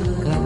benci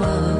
namamu